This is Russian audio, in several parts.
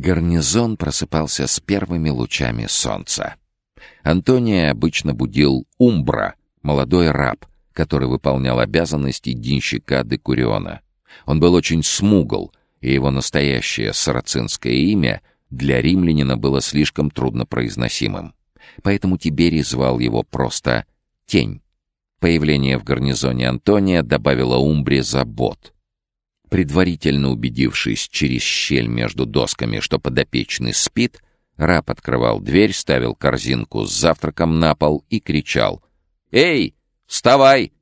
Гарнизон просыпался с первыми лучами солнца. Антония обычно будил Умбра, молодой раб, который выполнял обязанности денщика Декуриона. Он был очень смугл, и его настоящее сарацинское имя для римлянина было слишком труднопроизносимым. Поэтому Тиберий звал его просто «Тень». Появление в гарнизоне Антония добавило Умбре забот. Предварительно убедившись через щель между досками, что подопечный спит, раб открывал дверь, ставил корзинку с завтраком на пол и кричал «Эй, вставай!»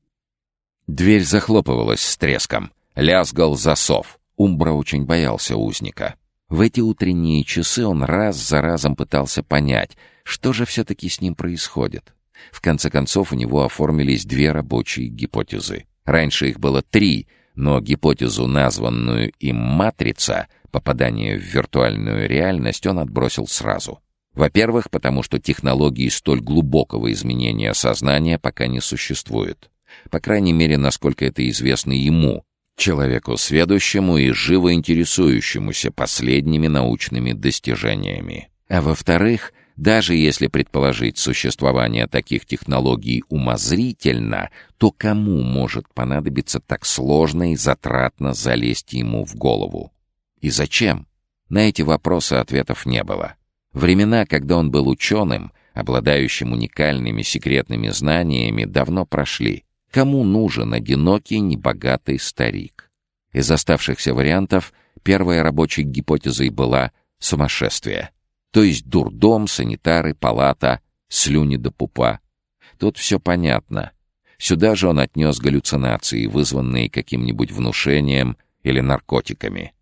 Дверь захлопывалась с треском, лязгал засов. Умбра очень боялся узника. В эти утренние часы он раз за разом пытался понять, что же все-таки с ним происходит. В конце концов, у него оформились две рабочие гипотезы. Раньше их было три, но гипотезу, названную им «матрица», попадание в виртуальную реальность, он отбросил сразу. Во-первых, потому что технологии столь глубокого изменения сознания пока не существует. По крайней мере, насколько это известно ему, человеку сведущему и живо интересующемуся последними научными достижениями. А во-вторых, даже если предположить существование таких технологий умозрительно, то кому может понадобиться так сложно и затратно залезть ему в голову? И зачем? На эти вопросы ответов не было. Времена, когда он был ученым, обладающим уникальными секретными знаниями, давно прошли. Кому нужен одинокий, небогатый старик? Из оставшихся вариантов первой рабочей гипотезой была сумасшествие. То есть дурдом, санитары, палата, слюни до пупа. Тут все понятно. Сюда же он отнес галлюцинации, вызванные каким-нибудь внушением или наркотиками.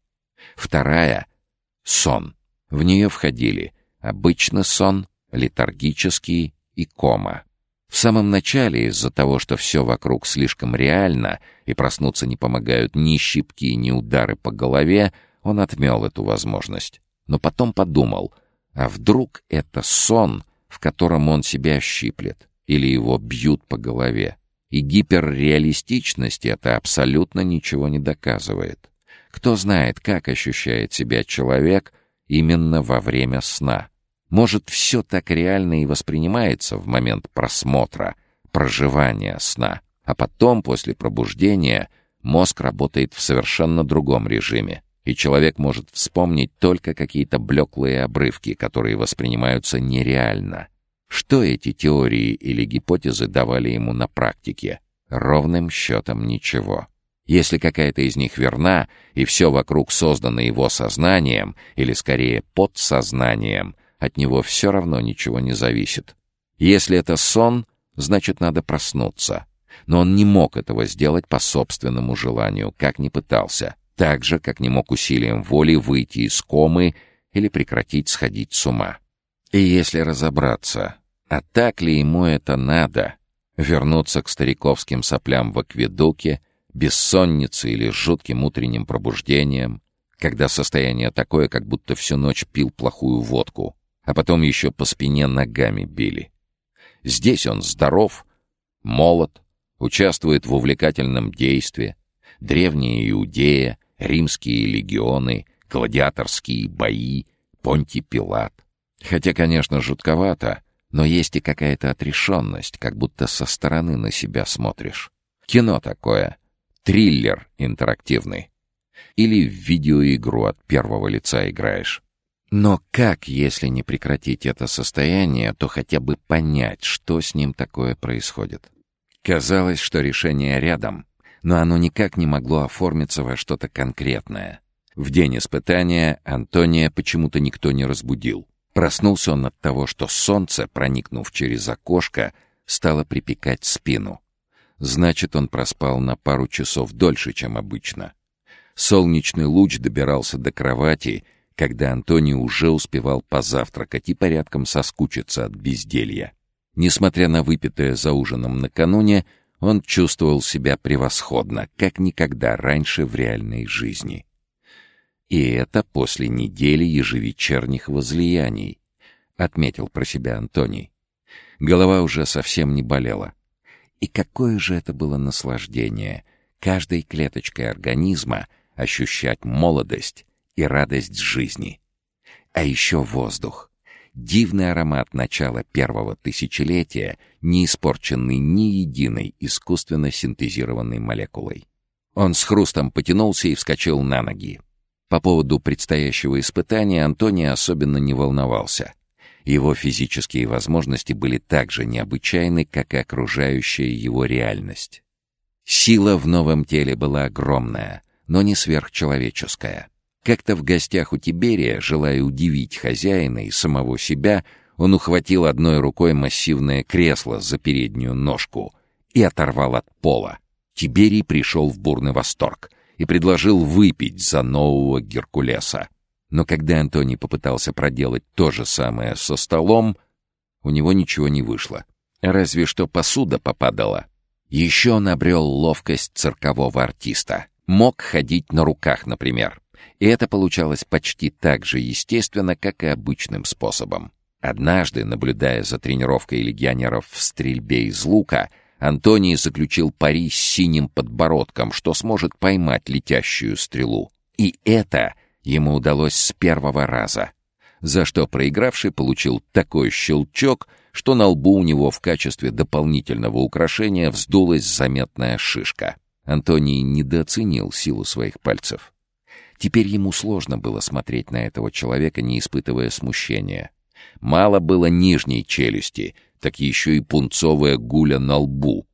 Вторая — сон. В нее входили обычный сон, летаргический и кома. В самом начале, из-за того, что все вокруг слишком реально, и проснуться не помогают ни щипки, ни удары по голове, он отмел эту возможность. Но потом подумал, а вдруг это сон, в котором он себя щиплет, или его бьют по голове? И гиперреалистичность это абсолютно ничего не доказывает. Кто знает, как ощущает себя человек именно во время сна. Может, все так реально и воспринимается в момент просмотра, проживания сна, а потом, после пробуждения, мозг работает в совершенно другом режиме, и человек может вспомнить только какие-то блеклые обрывки, которые воспринимаются нереально. Что эти теории или гипотезы давали ему на практике? Ровным счетом ничего. Если какая-то из них верна, и все вокруг создано его сознанием, или скорее подсознанием — от него все равно ничего не зависит. Если это сон, значит, надо проснуться. Но он не мог этого сделать по собственному желанию, как ни пытался. Так же, как не мог усилием воли выйти из комы или прекратить сходить с ума. И если разобраться, а так ли ему это надо? Вернуться к стариковским соплям в акведуке, бессоннице или жутким утренним пробуждением, когда состояние такое, как будто всю ночь пил плохую водку, а потом еще по спине ногами били. Здесь он здоров, молод, участвует в увлекательном действии. Древняя Иудея, римские легионы, гладиаторские бои, Понти Пилат. Хотя, конечно, жутковато, но есть и какая-то отрешенность, как будто со стороны на себя смотришь. Кино такое. Триллер интерактивный. Или в видеоигру от первого лица играешь. Но как, если не прекратить это состояние, то хотя бы понять, что с ним такое происходит? Казалось, что решение рядом, но оно никак не могло оформиться во что-то конкретное. В день испытания Антония почему-то никто не разбудил. Проснулся он от того, что солнце, проникнув через окошко, стало припекать спину. Значит, он проспал на пару часов дольше, чем обычно. Солнечный луч добирался до кровати — когда Антоний уже успевал позавтракать и порядком соскучиться от безделья. Несмотря на выпитое за ужином накануне, он чувствовал себя превосходно, как никогда раньше в реальной жизни. И это после недели ежевечерних возлияний, отметил про себя Антоний. Голова уже совсем не болела. И какое же это было наслаждение каждой клеточкой организма ощущать молодость и радость жизни. А еще воздух. Дивный аромат начала первого тысячелетия, не испорченный ни единой искусственно синтезированной молекулой. Он с хрустом потянулся и вскочил на ноги. По поводу предстоящего испытания Антоний особенно не волновался. Его физические возможности были так же необычайны, как и окружающая его реальность. Сила в новом теле была огромная, но не сверхчеловеческая. Как-то в гостях у Тиберия, желая удивить хозяина и самого себя, он ухватил одной рукой массивное кресло за переднюю ножку и оторвал от пола. Тиберий пришел в бурный восторг и предложил выпить за нового Геркулеса. Но когда Антоний попытался проделать то же самое со столом, у него ничего не вышло. Разве что посуда попадала. Еще он обрел ловкость циркового артиста. Мог ходить на руках, например. И это получалось почти так же естественно, как и обычным способом. Однажды, наблюдая за тренировкой легионеров в стрельбе из лука, Антоний заключил пари с синим подбородком, что сможет поймать летящую стрелу. И это ему удалось с первого раза, за что проигравший получил такой щелчок, что на лбу у него в качестве дополнительного украшения вздулась заметная шишка. Антоний недооценил силу своих пальцев. Теперь ему сложно было смотреть на этого человека, не испытывая смущения. Мало было нижней челюсти, так еще и пунцовая гуля на лбу.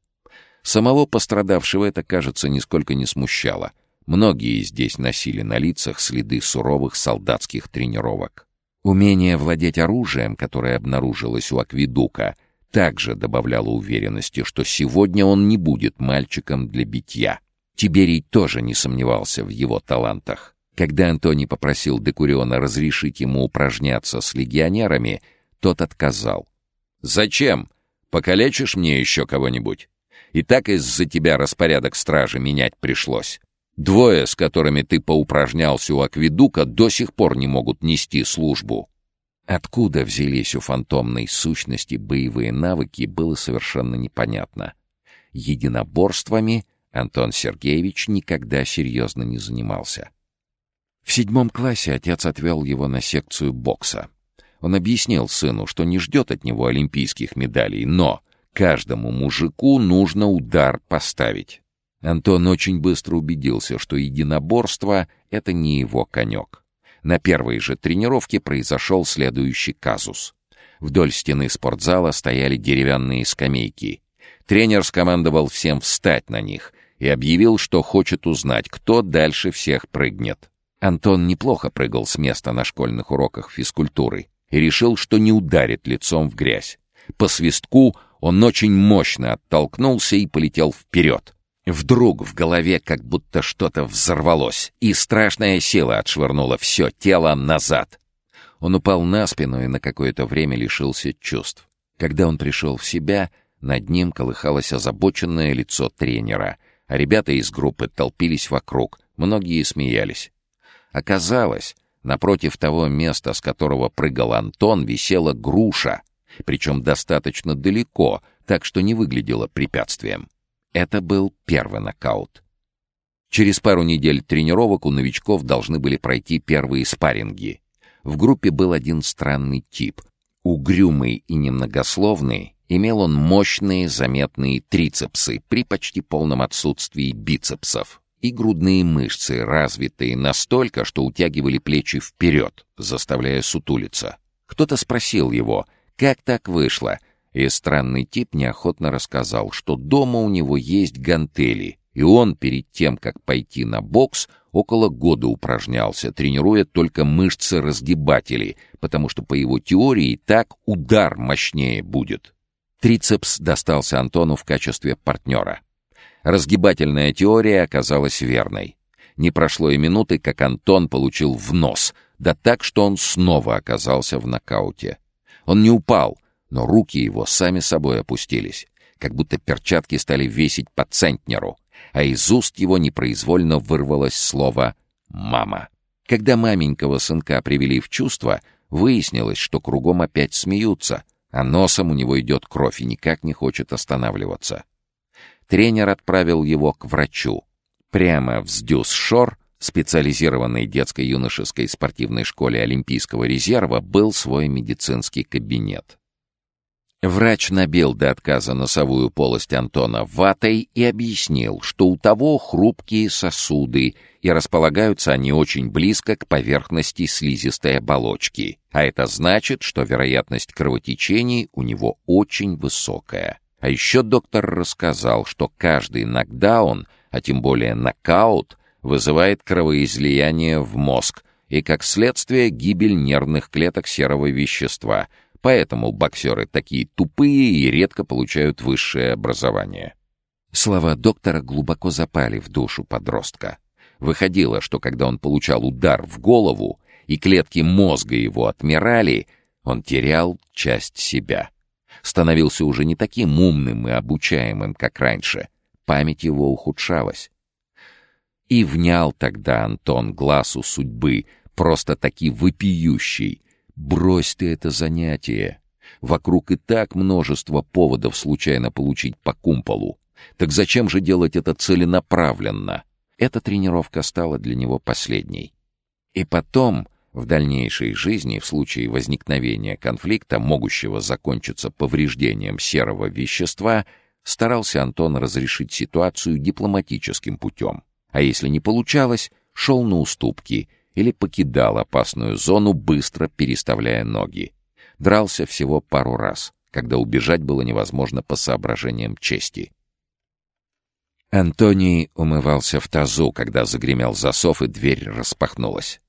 Самого пострадавшего это, кажется, нисколько не смущало. Многие здесь носили на лицах следы суровых солдатских тренировок. Умение владеть оружием, которое обнаружилось у Акведука, также добавляло уверенности, что сегодня он не будет мальчиком для битья. Тиберий тоже не сомневался в его талантах. Когда Антоний попросил Декуриона разрешить ему упражняться с легионерами, тот отказал. «Зачем? Покалечишь мне еще кого-нибудь? И так из-за тебя распорядок стражи менять пришлось. Двое, с которыми ты поупражнялся у Акведука, до сих пор не могут нести службу». Откуда взялись у фантомной сущности боевые навыки, было совершенно непонятно. Единоборствами Антон Сергеевич никогда серьезно не занимался. В седьмом классе отец отвел его на секцию бокса. Он объяснил сыну, что не ждет от него олимпийских медалей, но каждому мужику нужно удар поставить. Антон очень быстро убедился, что единоборство — это не его конек. На первой же тренировке произошел следующий казус. Вдоль стены спортзала стояли деревянные скамейки. Тренер скомандовал всем встать на них и объявил, что хочет узнать, кто дальше всех прыгнет. Антон неплохо прыгал с места на школьных уроках физкультуры и решил, что не ударит лицом в грязь. По свистку он очень мощно оттолкнулся и полетел вперед. Вдруг в голове как будто что-то взорвалось, и страшная сила отшвырнула все тело назад. Он упал на спину и на какое-то время лишился чувств. Когда он пришел в себя, над ним колыхалось озабоченное лицо тренера — а ребята из группы толпились вокруг, многие смеялись. Оказалось, напротив того места, с которого прыгал Антон, висела груша, причем достаточно далеко, так что не выглядело препятствием. Это был первый нокаут. Через пару недель тренировок у новичков должны были пройти первые спарринги. В группе был один странный тип. Угрюмый и немногословный, Имел он мощные заметные трицепсы при почти полном отсутствии бицепсов и грудные мышцы, развитые настолько, что утягивали плечи вперед, заставляя сутулиться. Кто-то спросил его, как так вышло, и странный тип неохотно рассказал, что дома у него есть гантели, и он перед тем, как пойти на бокс, около года упражнялся, тренируя только мышцы разгибателей, потому что, по его теории, так удар мощнее будет. Трицепс достался Антону в качестве партнера. Разгибательная теория оказалась верной. Не прошло и минуты, как Антон получил в нос, да так, что он снова оказался в нокауте. Он не упал, но руки его сами собой опустились, как будто перчатки стали весить по центнеру, а из уст его непроизвольно вырвалось слово «мама». Когда маменького сынка привели в чувство, выяснилось, что кругом опять смеются — а носом у него идет кровь и никак не хочет останавливаться. Тренер отправил его к врачу. Прямо в Сдюс-Шор специализированной детско-юношеской спортивной школе Олимпийского резерва был свой медицинский кабинет. Врач набил до отказа носовую полость Антона ватой и объяснил, что у того хрупкие сосуды, и располагаются они очень близко к поверхности слизистой оболочки, а это значит, что вероятность кровотечений у него очень высокая. А еще доктор рассказал, что каждый нокдаун, а тем более нокаут, вызывает кровоизлияние в мозг и, как следствие, гибель нервных клеток серого вещества — Поэтому боксеры такие тупые и редко получают высшее образование. Слова доктора глубоко запали в душу подростка. Выходило, что когда он получал удар в голову, и клетки мозга его отмирали, он терял часть себя. Становился уже не таким умным и обучаемым, как раньше. Память его ухудшалась. И внял тогда Антон глазу судьбы, просто таки вопиющий, Брось ты это занятие. Вокруг и так множество поводов случайно получить по кумполу. Так зачем же делать это целенаправленно? Эта тренировка стала для него последней. И потом, в дальнейшей жизни, в случае возникновения конфликта, могущего закончиться повреждением серого вещества, старался Антон разрешить ситуацию дипломатическим путем. А если не получалось, шел на уступки — или покидал опасную зону, быстро переставляя ноги. Дрался всего пару раз, когда убежать было невозможно по соображениям чести. Антоний умывался в тазу, когда загремел засов и дверь распахнулась.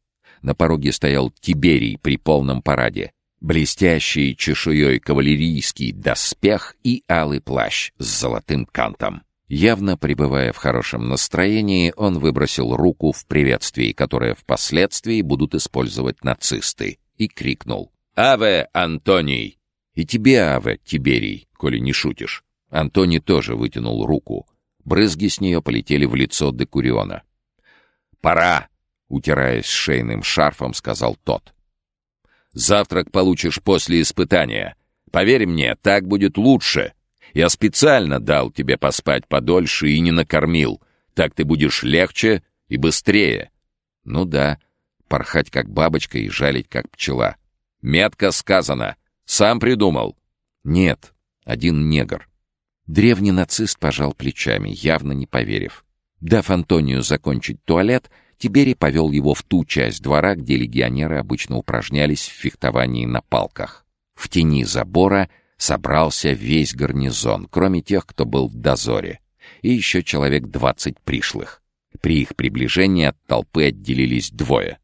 На пороге стоял Тиберий при полном параде. Блестящий чешуей кавалерийский доспех и алый плащ с золотым кантом. Явно пребывая в хорошем настроении, он выбросил руку в приветствии, которое впоследствии будут использовать нацисты, и крикнул «Аве, Антоний!» «И тебе, Аве, Тиберий, коли не шутишь». Антоний тоже вытянул руку. Брызги с нее полетели в лицо Декуриона. «Пора!» — утираясь шейным шарфом, сказал тот. «Завтрак получишь после испытания. Поверь мне, так будет лучше!» Я специально дал тебе поспать подольше и не накормил. Так ты будешь легче и быстрее. Ну да, порхать как бабочка и жалить как пчела. Метко сказано. Сам придумал. Нет, один негр. Древний нацист пожал плечами, явно не поверив. Дав Антонию закончить туалет, Тибери повел его в ту часть двора, где легионеры обычно упражнялись в фехтовании на палках. В тени забора — собрался весь гарнизон, кроме тех, кто был в дозоре, и еще человек двадцать пришлых. При их приближении от толпы отделились двое.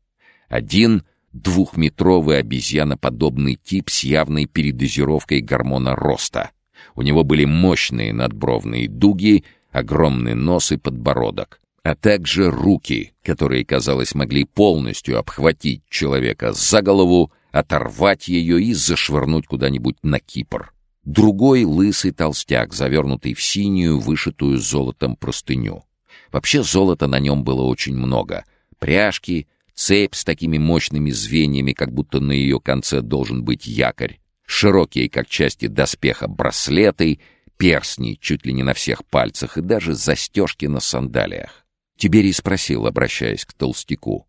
Один — двухметровый обезьяноподобный тип с явной передозировкой гормона роста. У него были мощные надбровные дуги, огромный нос и подбородок, а также руки, которые, казалось, могли полностью обхватить человека за голову оторвать ее и зашвырнуть куда-нибудь на Кипр. Другой — лысый толстяк, завернутый в синюю, вышитую золотом простыню. Вообще золота на нем было очень много. Пряжки, цепь с такими мощными звеньями, как будто на ее конце должен быть якорь, широкие, как части доспеха, браслеты, перстни чуть ли не на всех пальцах и даже застежки на сандалиях. Тиберий спросил, обращаясь к толстяку.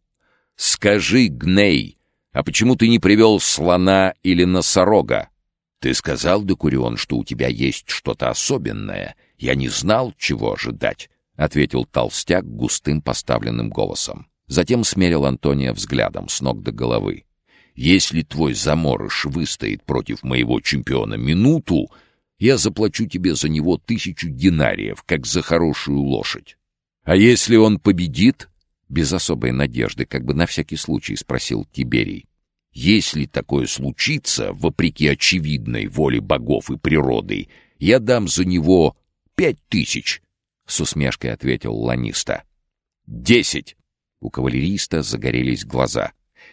«Скажи, Гней, а почему ты не привел слона или носорога? Ты сказал, Декурион, что у тебя есть что-то особенное. Я не знал, чего ожидать, — ответил толстяк густым поставленным голосом. Затем смерил Антония взглядом с ног до головы. «Если твой заморыш выстоит против моего чемпиона минуту, я заплачу тебе за него тысячу динариев, как за хорошую лошадь. А если он победит, без особой надежды, как бы на всякий случай спросил Тиберий. «Если такое случится, вопреки очевидной воле богов и природы, я дам за него пять тысяч», — с усмешкой ответил Ланиста. «Десять!» — у кавалериста загорелись глаза.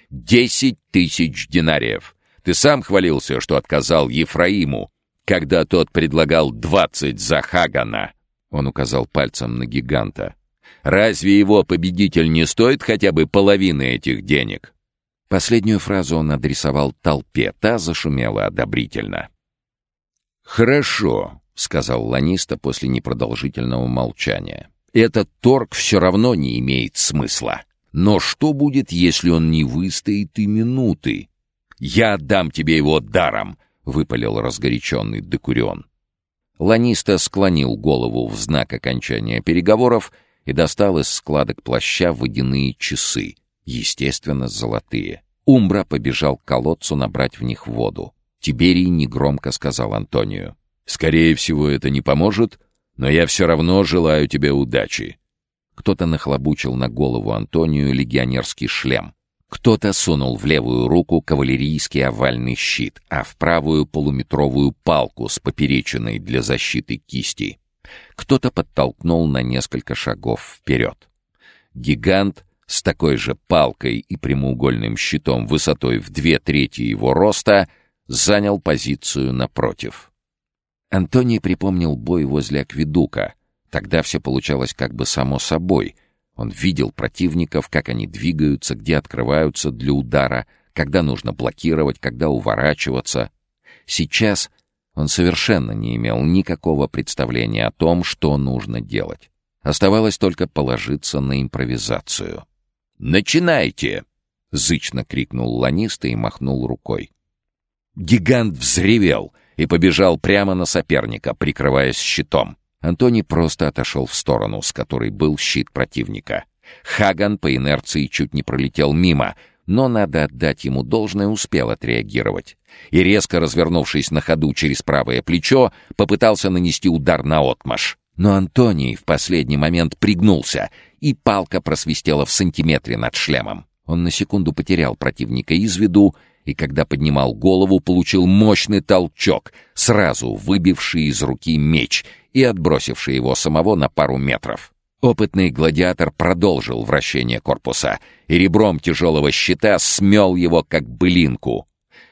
«Десять тысяч динариев! Ты сам хвалился, что отказал Ефраиму, когда тот предлагал двадцать за Хагана!» Он указал пальцем на гиганта. Разве его победитель не стоит хотя бы половины этих денег?» Последнюю фразу он адресовал толпе, та зашумела одобрительно. «Хорошо», — сказал Ланиста после непродолжительного молчания. «Этот торг все равно не имеет смысла. Но что будет, если он не выстоит и минуты? «Я отдам тебе его даром!» — выпалил разгоряченный Декурион. Ланиста склонил голову в знак окончания переговоров и достал из складок плаща водяные часы, естественно, золотые. Умбра побежал к колодцу набрать в них воду. Тиберий негромко сказал Антонию. «Скорее всего, это не поможет, но я все равно желаю тебе удачи». Кто-то нахлобучил на голову Антонию легионерский шлем. Кто-то сунул в левую руку кавалерийский овальный щит, а в правую полуметровую палку с поперечиной для защиты кисти. Кто-то подтолкнул на несколько шагов вперед. Гигант с такой же палкой и прямоугольным щитом высотой в две трети его роста занял позицию напротив. Антоний припомнил бой возле Акведука. Тогда все получалось как бы само собой. Он видел противников, как они двигаются, где открываются для удара, когда нужно блокировать, когда уворачиваться. Сейчас он совершенно не имел никакого представления о том, что нужно делать. Оставалось только положиться на импровизацию. «Начинайте!» — зычно крикнул Ланиста и махнул рукой. Гигант взревел и побежал прямо на соперника, прикрываясь щитом. Антоний просто отошел в сторону, с которой был щит противника. Хаган по инерции чуть не пролетел мимо, но, надо отдать ему должное, успел отреагировать. И, резко развернувшись на ходу через правое плечо, попытался нанести удар на отмаш. Но Антоний в последний момент пригнулся, и палка просвистела в сантиметре над шлемом. Он на секунду потерял противника из виду, и когда поднимал голову, получил мощный толчок, сразу выбивший из руки меч и отбросивший его самого на пару метров. Опытный гладиатор продолжил вращение корпуса и ребром тяжелого щита смел его как былинку.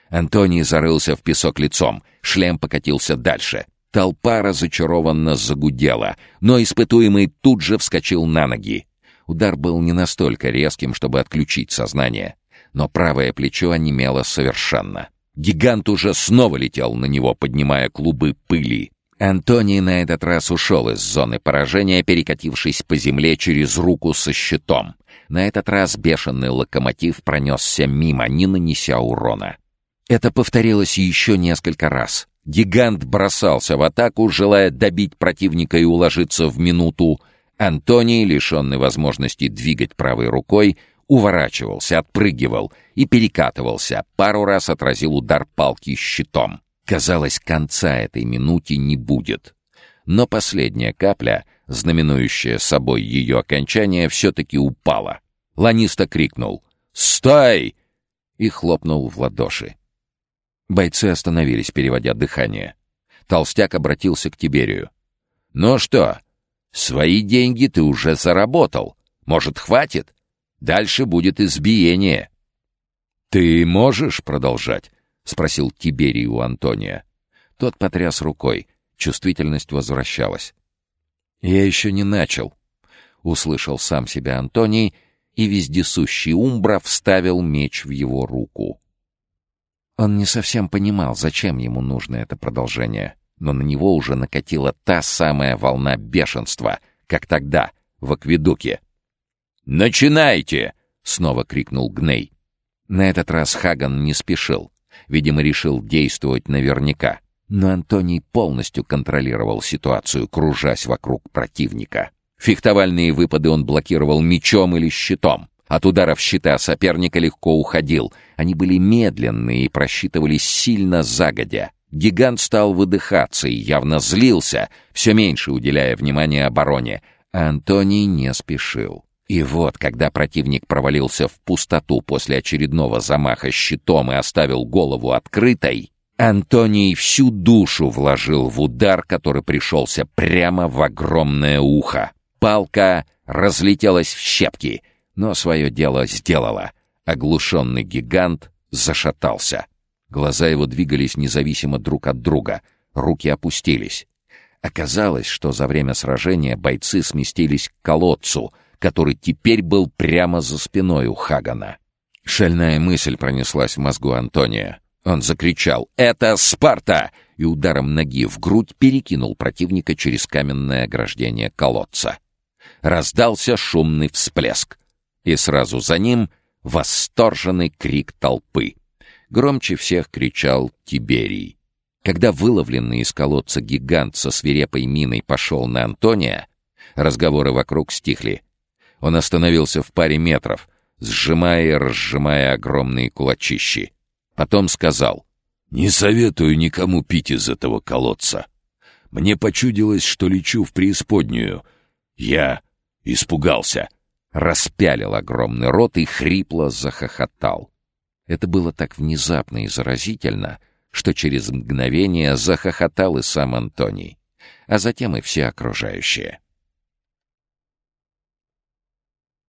Антоний зарылся в песок лицом, шлем покатился дальше — Толпа разочарованно загудела, но испытуемый тут же вскочил на ноги. Удар был не настолько резким, чтобы отключить сознание, но правое плечо онемело совершенно. Гигант уже снова летел на него, поднимая клубы пыли. Антоний на этот раз ушел из зоны поражения, перекатившись по земле через руку со щитом. На этот раз бешеный локомотив пронесся мимо, не нанеся урона. Это повторилось еще несколько раз. Гигант бросался в атаку, желая добить противника и уложиться в минуту. Антоний, лишенный возможности двигать правой рукой, уворачивался, отпрыгивал и перекатывался, пару раз отразил удар палки щитом. Казалось, конца этой минуте не будет. Но последняя капля, знаменующая собой ее окончание, все-таки упала. Ланиста крикнул «Стой!» и хлопнул в ладоши. Бойцы остановились, переводя дыхание. Толстяк обратился к Тиберию. «Ну что, свои деньги ты уже заработал. Может, хватит? Дальше будет избиение». «Ты можешь продолжать?» — спросил Тиберий у Антония. Тот потряс рукой. Чувствительность возвращалась. «Я еще не начал», — услышал сам себя Антоний, и вездесущий Умбра вставил меч в его руку. Он не совсем понимал, зачем ему нужно это продолжение, но на него уже накатила та самая волна бешенства, как тогда, в акведуке. «Начинайте!» — снова крикнул Гней. На этот раз Хаган не спешил. Видимо, решил действовать наверняка. Но Антоний полностью контролировал ситуацию, кружась вокруг противника. Фехтовальные выпады он блокировал мечом или щитом. От ударов щита соперника легко уходил. Они были медленные и просчитывались сильно загодя. Гигант стал выдыхаться и явно злился, все меньше уделяя внимания обороне, а Антоний не спешил. И вот, когда противник провалился в пустоту после очередного замаха щитом и оставил голову открытой, Антоний всю душу вложил в удар, который пришелся прямо в огромное ухо. Палка разлетелась в щепки — но свое дело сделала. Оглушенный гигант зашатался. Глаза его двигались независимо друг от друга, руки опустились. Оказалось, что за время сражения бойцы сместились к колодцу, который теперь был прямо за спиной у Хагана. Шальная мысль пронеслась в мозгу Антония. Он закричал «Это Спарта!» и ударом ноги в грудь перекинул противника через каменное ограждение колодца. Раздался шумный всплеск. И сразу за ним восторженный крик толпы. Громче всех кричал Тиберий. Когда выловленный из колодца гигант со свирепой миной пошел на Антония, разговоры вокруг стихли. Он остановился в паре метров, сжимая и разжимая огромные кулачищи. Потом сказал, «Не советую никому пить из этого колодца. Мне почудилось, что лечу в преисподнюю. Я испугался». Распялил огромный рот и хрипло захохотал. Это было так внезапно и заразительно, что через мгновение захохотал и сам Антоний, а затем и все окружающие.